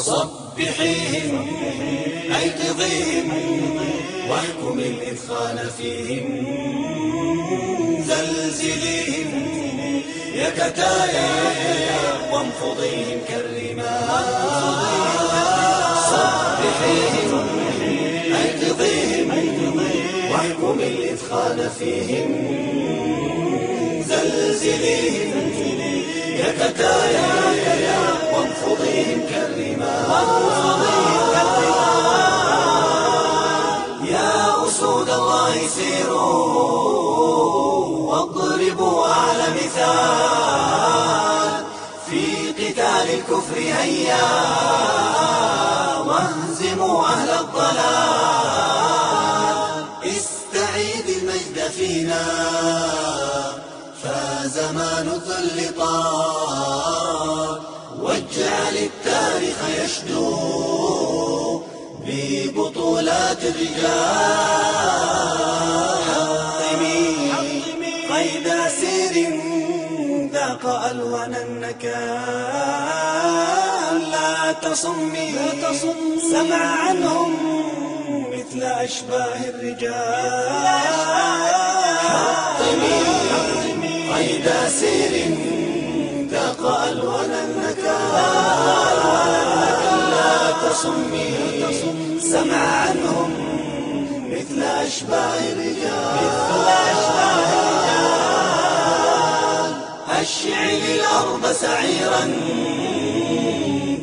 صبحيهم أيقظيهم واحكم الإثخان فيهم. زلزليهم يا كتايا وانفضيهم كالرمال صبحيهم أيقظيهم واحكم الإثخان فيهم. زلزليهم يا كتايا أسود الله سيروا واضربوا أعلى مثال في قتال الكفر هيا واهزموا أهل الضلال. استعيد المجد فينا فزمان الظل طار واجعل التاريخ يشدو. ببطولات الرجال. حطمي قيد سير ذاق ألوان النكال. لا تصمي سمع عنهم مثل أشباه الرجال. حطمي قيد سير ذاق ألوان النكال. تصمي سمع عنهم مثل أشباه الرجال أشعل الأرض سعيرا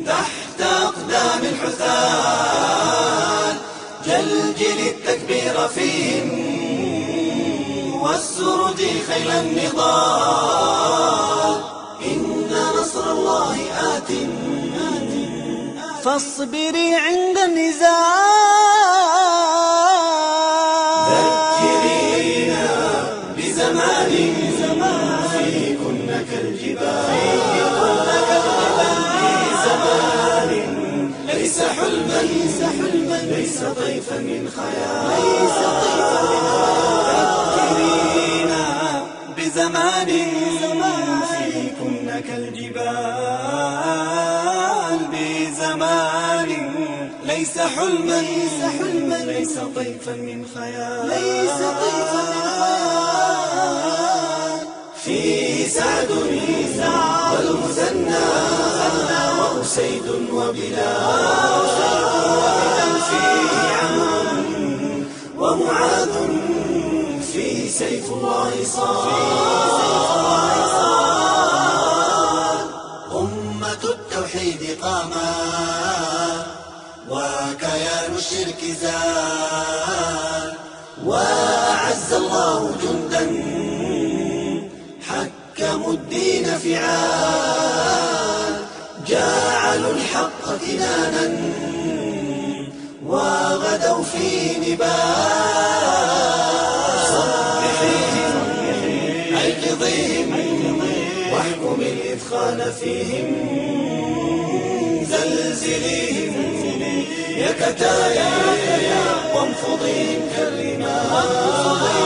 تحت أقدام الحثال جلجل التكبير فيهم والسرج خيل النضال إن نصر الله آت فاصبري عند النزاع ذكرينا بزمان فيه كنا كالجبال بزمان ليس حلما ليس طيفا من خيال ليس طيفا من خيال بزمان فيه كنا كالجبال ليس حلما. ليس طيفا من خيال. ليس طيفا من خيال. فيه سعد والمثنى وأسيد وبلال. فيه عمرو ومعاذ. فيه سيف الله صار وكيان الشرك زال. وأعز الله جندا. حكموا الدين فعال. جعلوا الحق كنانا وغدوا في نبال. صبحيهم أيقظيهم واحكم الإثخان فيهم. زلزليهم يا كتايا وانفضيهم كالرمال